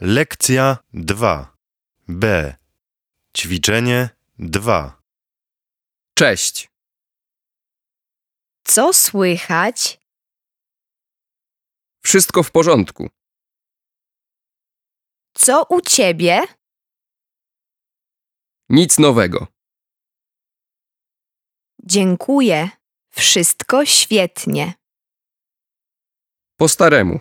Lekcja 2. B. Ćwiczenie 2. Cześć. Co słychać? Wszystko w porządku. Co u ciebie? Nic nowego. Dziękuję. Wszystko świetnie. Po staremu.